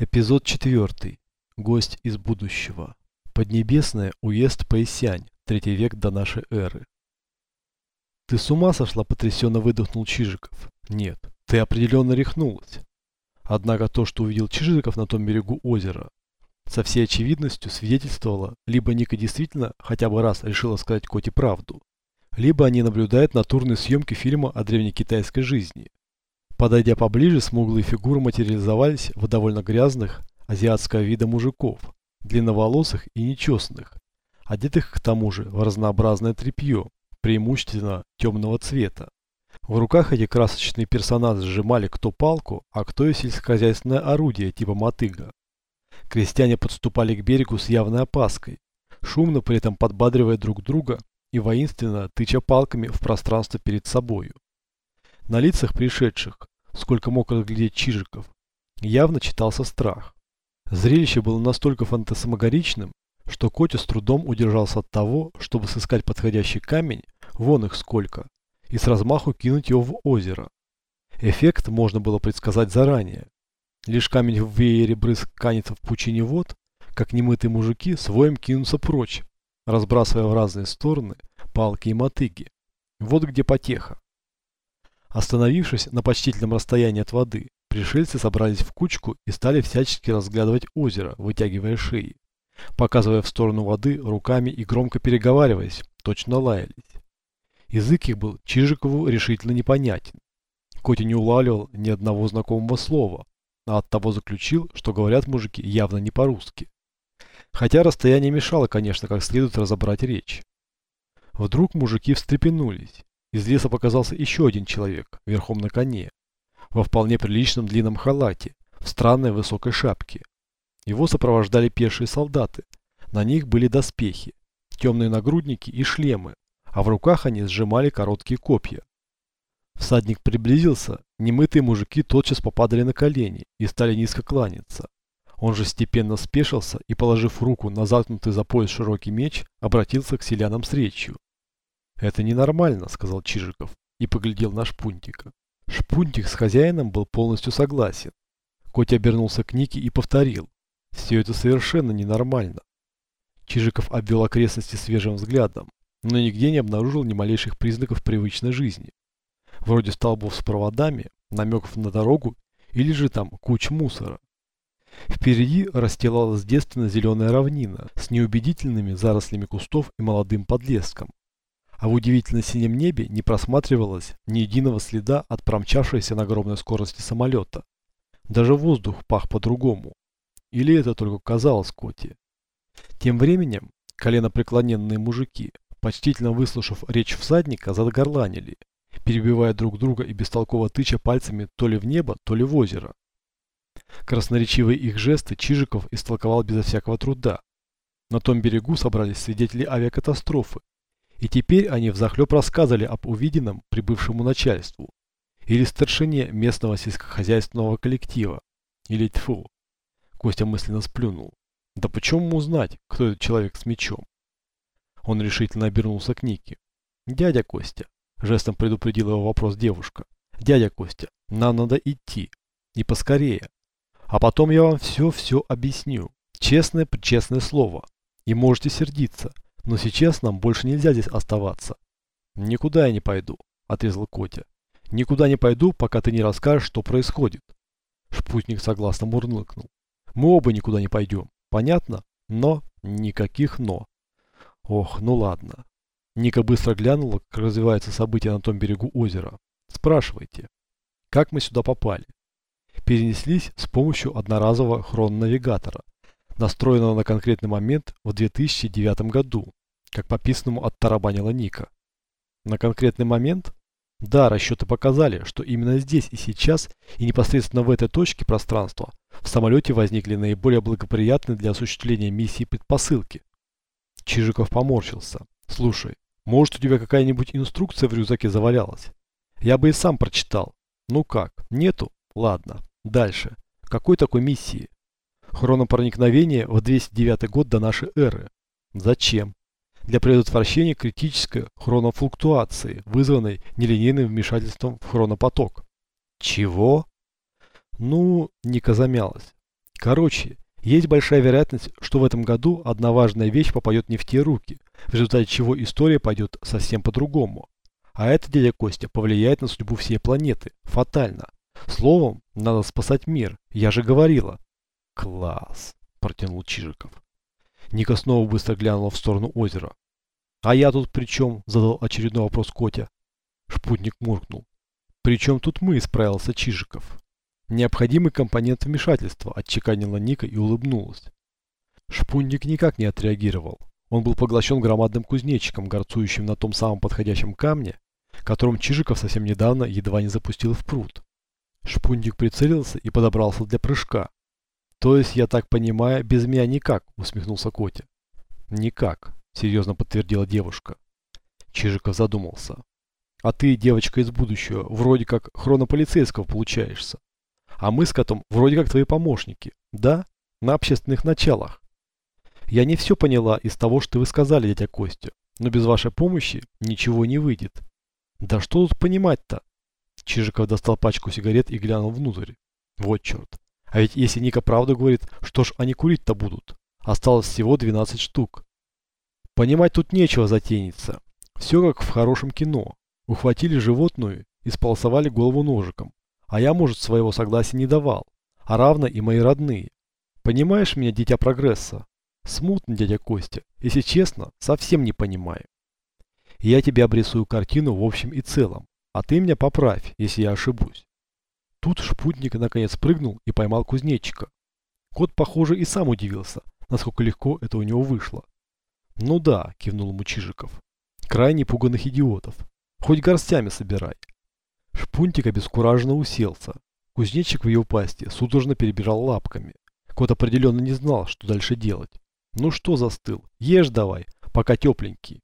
Эпизод 4. Гость из будущего. Поднебесная, уезд Поясянь, третий век до нашей эры. Ты с ума сошла, потрясенно выдохнул Чижиков. Нет, ты определенно рехнулась. Однако то, что увидел Чижиков на том берегу озера, со всей очевидностью свидетельствовало, либо Ника действительно хотя бы раз решила сказать Коте правду, либо они наблюдают натурные съемки фильма о древнекитайской жизни. Подойдя поближе, смуглые фигуры материализовались в довольно грязных, азиатского вида мужиков, длинноволосых и нечесанных, одетых к тому же в разнообразное тряпье, преимущественно темного цвета. В руках эти красочные персонажи сжимали кто палку, а кто и сельскохозяйственное орудие типа мотыга. Крестьяне подступали к берегу с явной опаской, шумно при этом подбадривая друг друга и воинственно тыча палками в пространство перед собою. На лицах пришедших, сколько мог разглядеть Чижиков, явно читался страх. Зрелище было настолько фантасмагоричным, что Котя с трудом удержался от того, чтобы сыскать подходящий камень, вон их сколько, и с размаху кинуть его в озеро. Эффект можно было предсказать заранее. Лишь камень в веере брызг канется в пучине вод, как немытые мужики своим кинутся прочь, разбрасывая в разные стороны палки и мотыги. Вот где потеха. Остановившись на почтительном расстоянии от воды, пришельцы собрались в кучку и стали всячески разглядывать озеро, вытягивая шеи, показывая в сторону воды руками и громко переговариваясь, точно лаялись. Язык их был Чижикову решительно непонятен. Котя не улавливал ни одного знакомого слова, а оттого заключил, что говорят мужики явно не по-русски. Хотя расстояние мешало, конечно, как следует разобрать речь. Вдруг мужики встрепенулись. Из леса показался еще один человек, верхом на коне, во вполне приличном длинном халате, в странной высокой шапке. Его сопровождали пешие солдаты. На них были доспехи, темные нагрудники и шлемы, а в руках они сжимали короткие копья. Всадник приблизился, немытые мужики тотчас попадали на колени и стали низко кланяться. Он же степенно спешился и, положив руку на заткнутый за пояс широкий меч, обратился к селянам с речью. «Это ненормально», — сказал Чижиков и поглядел на Шпунтика. Шпунтик с хозяином был полностью согласен. Котя обернулся к Нике и повторил. «Все это совершенно ненормально». Чижиков обвел окрестности свежим взглядом, но нигде не обнаружил ни малейших признаков привычной жизни. Вроде столбов с проводами, намеков на дорогу или же там куч мусора. Впереди расстилалась девственно зеленая равнина с неубедительными зарослями кустов и молодым подлеском а в удивительно синем небе не просматривалось ни единого следа от промчавшегося на огромной скорости самолета. Даже воздух пах по-другому. Или это только казалось Коте. Тем временем коленопреклоненные мужики, почтительно выслушав речь всадника, загорланили, перебивая друг друга и бестолково тыча пальцами то ли в небо, то ли в озеро. Красноречивые их жесты Чижиков истолковал безо всякого труда. На том берегу собрались свидетели авиакатастрофы, и теперь они взахлеб рассказывали об увиденном прибывшему начальству. Или старшине местного сельскохозяйственного коллектива. Или тьфу. Костя мысленно сплюнул. Да почему ему знать, кто этот человек с мечом? Он решительно обернулся к Нике. «Дядя Костя», – жестом предупредил его вопрос девушка. «Дядя Костя, нам надо идти. И поскорее. А потом я вам все-все объясню. Честное-причестное слово. И можете сердиться. Но сейчас нам больше нельзя здесь оставаться. Никуда я не пойду, отрезал Котя. Никуда не пойду, пока ты не расскажешь, что происходит. Шпутник согласно мурлыкнул. Мы оба никуда не пойдем. Понятно? Но никаких но. Ох, ну ладно. Ника быстро глянула, как развиваются события на том берегу озера. Спрашивайте, как мы сюда попали? Перенеслись с помощью одноразового хрономавигатора, настроенного на конкретный момент в 2009 году как по писанному оттарабанила Ника. На конкретный момент? Да, расчеты показали, что именно здесь и сейчас, и непосредственно в этой точке пространства, в самолете возникли наиболее благоприятные для осуществления миссии предпосылки. Чижиков поморщился. Слушай, может у тебя какая-нибудь инструкция в рюкзаке завалялась? Я бы и сам прочитал. Ну как, нету? Ладно, дальше. Какой такой миссии? Хронопроникновение в 209 год до нашей эры. Зачем? Для предотвращения критической хронофлуктуации, вызванной нелинейным вмешательством в хронопоток. Чего? Ну, Ника замялась. Короче, есть большая вероятность, что в этом году одна важная вещь попадет не в те руки, в результате чего история пойдет совсем по-другому. А это, дядя Костя, повлияет на судьбу всей планеты. Фатально. Словом, надо спасать мир. Я же говорила. Класс, протянул Чижиков. Ника снова быстро глянула в сторону озера. А я тут при чем? Задал очередной вопрос Котя. Шпутник муркнул. При чем тут мы? Справился Чижиков. Необходимый компонент вмешательства, отчеканила Ника и улыбнулась. Шпунник никак не отреагировал. Он был поглощен громадным кузнечиком, горцующим на том самом подходящем камне, которым Чижиков совсем недавно едва не запустил в пруд. Шпунник прицелился и подобрался для прыжка. «То есть, я так понимаю, без меня никак?» – усмехнулся Котя. «Никак», – серьезно подтвердила девушка. Чижиков задумался. «А ты, девочка из будущего, вроде как хронополицейского получаешься. А мы с котом вроде как твои помощники. Да? На общественных началах. Я не все поняла из того, что вы сказали, дядя Костя. Но без вашей помощи ничего не выйдет. Да что тут понимать-то? Чижиков достал пачку сигарет и глянул внутрь. Вот черт. А ведь если Ника правду говорит, что ж они курить-то будут? Осталось всего 12 штук. Понимать тут нечего затениться. Все как в хорошем кино. Ухватили животную и сполосовали голову ножиком. А я, может, своего согласия не давал. А равно и мои родные. Понимаешь меня, дитя прогресса? Смутно, дядя Костя. Если честно, совсем не понимаю. Я тебе обрисую картину в общем и целом. А ты меня поправь, если я ошибусь. Тут шпутник наконец прыгнул и поймал кузнечика. Кот, похоже, и сам удивился, насколько легко это у него вышло. Ну да, кивнул ему Чижиков. Крайне пуганных идиотов. Хоть горстями собирай. Шпунтик обескураженно уселся. Кузнечик в ее пасти судорожно перебирал лапками. Кот определенно не знал, что дальше делать. Ну что застыл? Ешь давай, пока тепленький.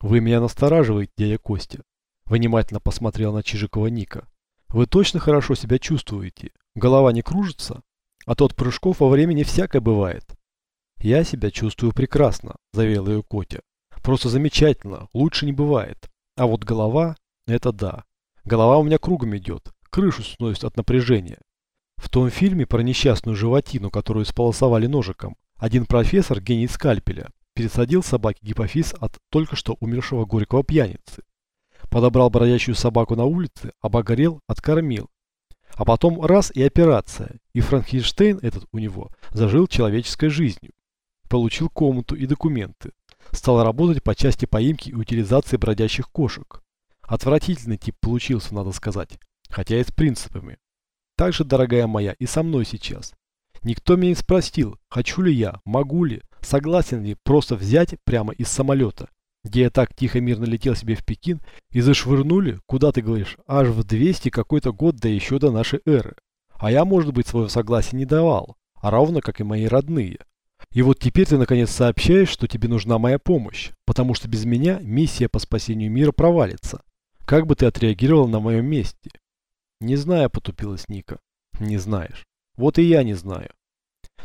Вы меня настораживаете, дядя Костя. Внимательно посмотрел на Чижикова Ника. Вы точно хорошо себя чувствуете? Голова не кружится? А то от прыжков во времени всякое бывает. Я себя чувствую прекрасно, заверил ее Котя. Просто замечательно, лучше не бывает. А вот голова, это да. Голова у меня кругом идет, крышу сносит от напряжения. В том фильме про несчастную животину, которую сполосовали ножиком, один профессор, гений скальпеля, пересадил собаке гипофиз от только что умершего горького пьяницы. Подобрал бродящую собаку на улице, обогорел, откормил. А потом раз и операция, и Франкенштейн этот у него зажил человеческой жизнью. Получил комнату и документы. Стал работать по части поимки и утилизации бродящих кошек. Отвратительный тип получился, надо сказать, хотя и с принципами. Так же, дорогая моя, и со мной сейчас. Никто меня не спросил, хочу ли я, могу ли, согласен ли просто взять прямо из самолета, где я так тихо мирно летел себе в Пекин, и зашвырнули, куда ты говоришь, аж в 200 какой-то год, да еще до нашей эры. А я, может быть, своего согласия не давал, а равно как и мои родные. И вот теперь ты наконец сообщаешь, что тебе нужна моя помощь, потому что без меня миссия по спасению мира провалится. Как бы ты отреагировал на моем месте? Не знаю, потупилась Ника. Не знаешь. Вот и я не знаю.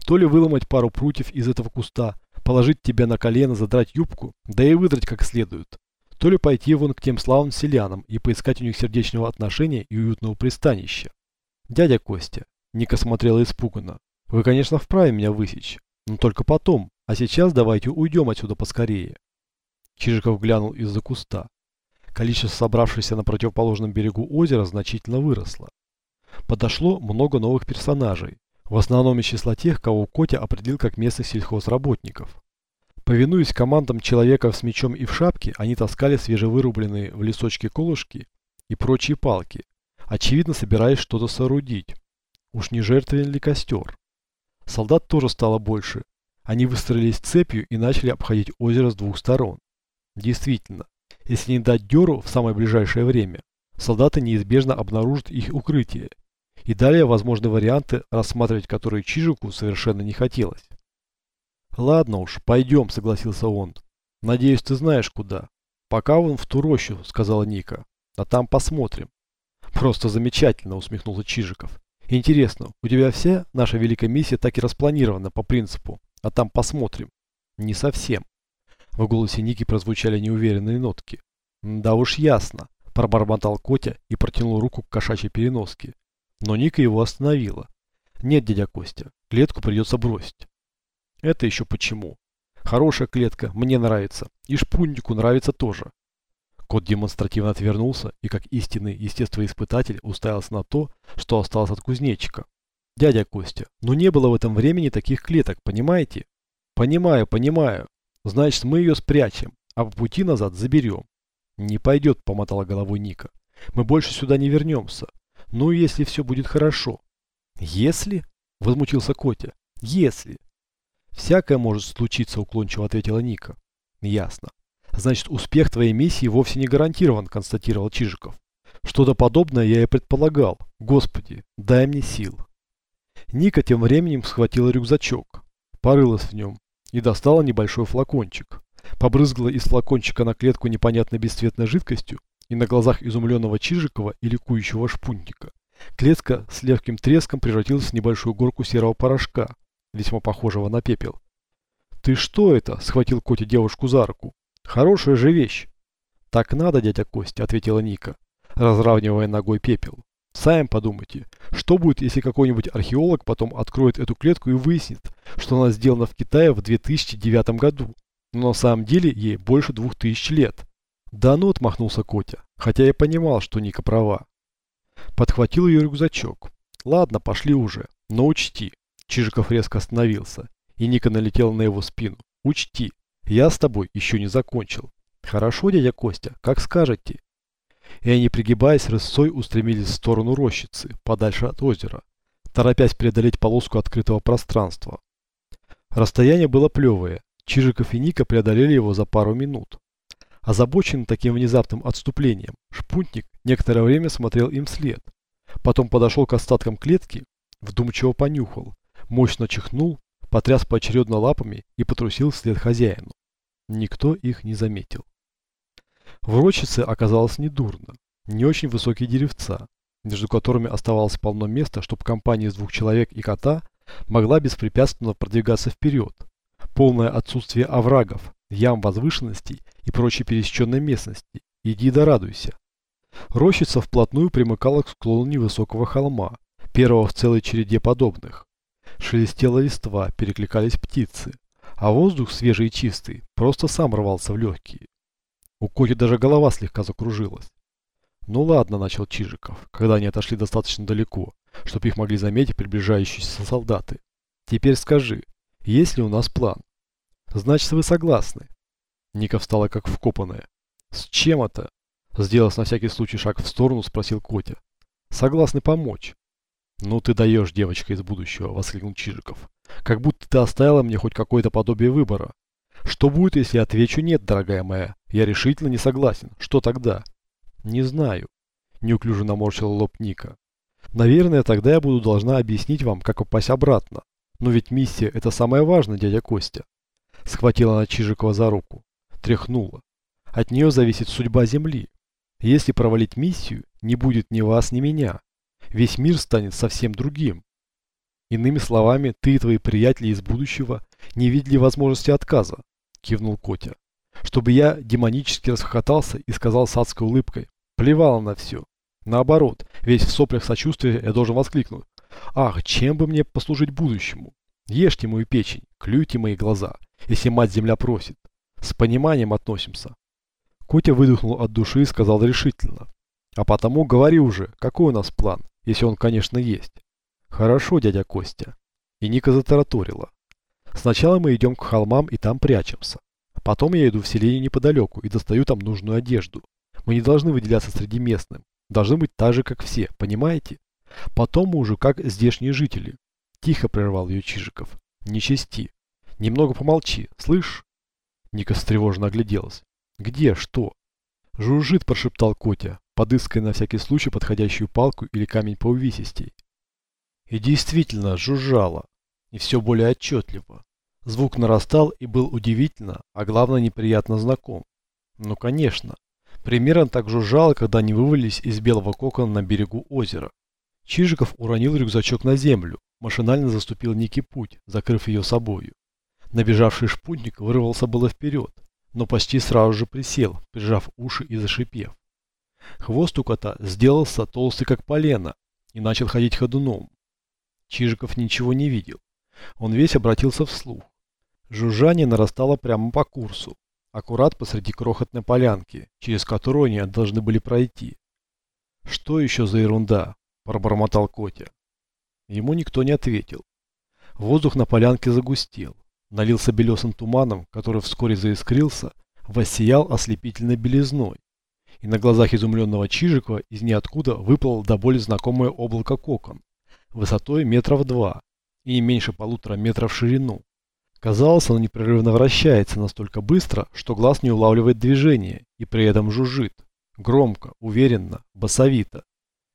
То ли выломать пару прутьев из этого куста, положить тебя на колено, задрать юбку, да и выдрать как следует. То ли пойти вон к тем славным селянам и поискать у них сердечного отношения и уютного пристанища. Дядя Костя, Ника смотрела испуганно, вы, конечно, вправе меня высечь, но только потом, а сейчас давайте уйдем отсюда поскорее. Чижиков глянул из-за куста. Количество собравшихся на противоположном берегу озера значительно выросло. Подошло много новых персонажей, в основном из числа тех, кого Котя определил как местных сельхозработников. Повинуясь командам человека с мечом и в шапке, они таскали свежевырубленные в лесочке колышки и прочие палки, очевидно собираясь что-то соорудить. Уж не жертвен ли костер? Солдат тоже стало больше. Они выстроились цепью и начали обходить озеро с двух сторон. Действительно, если не дать дёру в самое ближайшее время, солдаты неизбежно обнаружат их укрытие. И далее возможны варианты, рассматривать которые Чижику совершенно не хотелось. «Ладно уж, пойдем», — согласился он. «Надеюсь, ты знаешь, куда». «Пока вон в ту рощу», — сказала Ника. «А там посмотрим». «Просто замечательно», — усмехнулся Чижиков. «Интересно, у тебя вся наша великая миссия так и распланирована по принципу, а там посмотрим?» «Не совсем. В голосе Ники прозвучали неуверенные нотки. «Да уж ясно», – пробормотал Котя и протянул руку к кошачьей переноске. Но Ника его остановила. Нет, дядя Костя, клетку придется бросить. Это еще почему? Хорошая клетка, мне нравится. И шпуннику нравится тоже. Кот демонстративно отвернулся и, как истинный естествоиспытатель, уставился на то, что осталось от кузнечика. Дядя Костя, но не было в этом времени таких клеток, понимаете? Понимаю, понимаю. Значит, мы ее спрячем, а по пути назад заберем. Не пойдет, помотала головой Ника. Мы больше сюда не вернемся. Ну, если все будет хорошо. Если? Возмутился Котя. Если. Всякое может случиться, уклончиво ответила Ника. Ясно. Значит, успех твоей миссии вовсе не гарантирован, констатировал Чижиков. Что-то подобное я и предполагал. Господи, дай мне сил. Ника тем временем схватила рюкзачок, порылась в нем и достала небольшой флакончик. Побрызгала из флакончика на клетку непонятной бесцветной жидкостью и на глазах изумленного Чижикова и ликующего шпунтика. Клетка с легким треском превратилась в небольшую горку серого порошка, весьма похожего на пепел. «Ты что это?» – схватил Котя девушку за руку. «Хорошая же вещь!» «Так надо, дядя Костя», – ответила Ника, разравнивая ногой пепел. «Сами подумайте, что будет, если какой-нибудь археолог потом откроет эту клетку и выяснит, что она сделана в Китае в 2009 году, но на самом деле ей больше двух тысяч лет?» «Да ну», – отмахнулся Котя, хотя я понимал, что Ника права. Подхватил ее рюкзачок. «Ладно, пошли уже, но учти, Чижиков резко остановился, и Ника налетела на его спину. «Учти, я с тобой еще не закончил». «Хорошо, дядя Костя, как скажете». И они, пригибаясь, рысцой устремились в сторону рощицы, подальше от озера, торопясь преодолеть полоску открытого пространства. Расстояние было плевое, Чижиков и Ника преодолели его за пару минут. Озабоченный таким внезапным отступлением, шпунтник некоторое время смотрел им вслед. Потом подошел к остаткам клетки, вдумчиво понюхал, мощно чихнул, потряс поочередно лапами и потрусил вслед хозяину. Никто их не заметил. В рощице оказалось недурно. Не очень высокие деревца, между которыми оставалось полно места, чтобы компания из двух человек и кота могла беспрепятственно продвигаться вперед. Полное отсутствие оврагов, ям возвышенностей и прочей пересеченной местности. Иди да радуйся. Рощица вплотную примыкала к склону невысокого холма, первого в целой череде подобных. Шелестела листва, перекликались птицы, а воздух свежий и чистый просто сам рвался в легкие. У Коти даже голова слегка закружилась. «Ну ладно», — начал Чижиков, когда они отошли достаточно далеко, чтобы их могли заметить приближающиеся солдаты. «Теперь скажи, есть ли у нас план?» «Значит, вы согласны?» Ника встала как вкопанная. «С чем это?» Сделав на всякий случай шаг в сторону, спросил Котя. «Согласны помочь?» «Ну ты даешь, девочка из будущего», — воскликнул Чижиков. «Как будто ты оставила мне хоть какое-то подобие выбора. Что будет, если отвечу «нет», дорогая моя? Я решительно не согласен. Что тогда?» «Не знаю», — неуклюже наморщил лоб Ника. «Наверное, тогда я буду должна объяснить вам, как попасть обратно. Но ведь миссия — это самое важное, дядя Костя». Схватила она Чижикова за руку. Тряхнула. «От нее зависит судьба Земли. Если провалить миссию, не будет ни вас, ни меня весь мир станет совсем другим. Иными словами, ты и твои приятели из будущего не видели возможности отказа, кивнул Котя. Чтобы я демонически расхохотался и сказал с адской улыбкой, плевало на все. Наоборот, весь в соплях сочувствия я должен воскликнуть. Ах, чем бы мне послужить будущему? Ешьте мою печень, клюйте мои глаза, если мать-земля просит. С пониманием относимся. Котя выдохнул от души и сказал решительно. А потому говори уже, какой у нас план? Если он, конечно, есть. Хорошо, дядя Костя. И Ника затараторила. Сначала мы идем к холмам и там прячемся. Потом я иду в селение неподалеку и достаю там нужную одежду. Мы не должны выделяться среди местным. Должны быть так же, как все, понимаете? Потом мы уже как здешние жители. Тихо прервал ее Чижиков. Не чисти. Немного помолчи, слышь? Ника встревоженно огляделась. Где? Что? Жужжит, прошептал Котя подыскай на всякий случай подходящую палку или камень по увесистей. И действительно жужжало, и все более отчетливо. Звук нарастал и был удивительно, а главное неприятно знаком. Ну конечно, примерно так жужжало, когда они вывалились из белого кокона на берегу озера. Чижиков уронил рюкзачок на землю, машинально заступил некий путь, закрыв ее собою. Набежавший шпутник вырвался было вперед, но почти сразу же присел, прижав уши и зашипев. Хвост у кота сделался толстый как полено и начал ходить ходуном. Чижиков ничего не видел. Он весь обратился вслух. Жужжание нарастало прямо по курсу, аккурат посреди крохотной полянки, через которую они должны были пройти. «Что еще за ерунда?» – пробормотал Котя. Ему никто не ответил. Воздух на полянке загустел, налился белесым туманом, который вскоре заискрился, воссиял ослепительной белизной. И на глазах изумленного Чижикова из ниоткуда выплыл до боли знакомое облако кокон, высотой метров два и не меньше полутора метров в ширину. Казалось, оно непрерывно вращается настолько быстро, что глаз не улавливает движение и при этом жужжит. Громко, уверенно, басовито.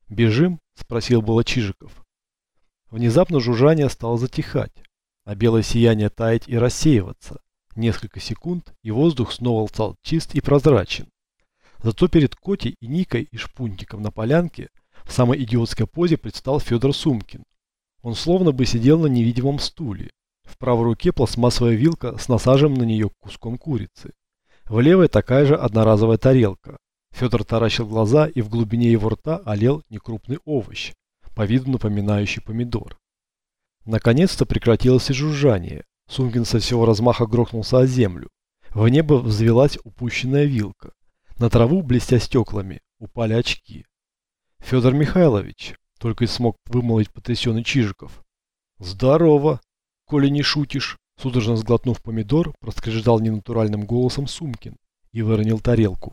«Бежим?» – спросил было Чижиков. Внезапно жужжание стало затихать, а белое сияние таять и рассеиваться. Несколько секунд, и воздух снова стал чист и прозрачен. Зато перед Котей и Никой и Шпунтиком на полянке в самой идиотской позе предстал Федор Сумкин. Он словно бы сидел на невидимом стуле. В правой руке пластмассовая вилка с насаженным на нее куском курицы. В левой такая же одноразовая тарелка. Федор таращил глаза, и в глубине его рта олел некрупный овощ, по виду напоминающий помидор. Наконец-то прекратилось и жужжание. Сумкин со всего размаха грохнулся о землю. В небо взвелась упущенная вилка. На траву, блестя стеклами, упали очки. Федор Михайлович, только и смог вымолвить потрясенный Чижиков. Здорово, коли не шутишь. Судорожно сглотнув помидор, проскреждал ненатуральным голосом Сумкин и выронил тарелку.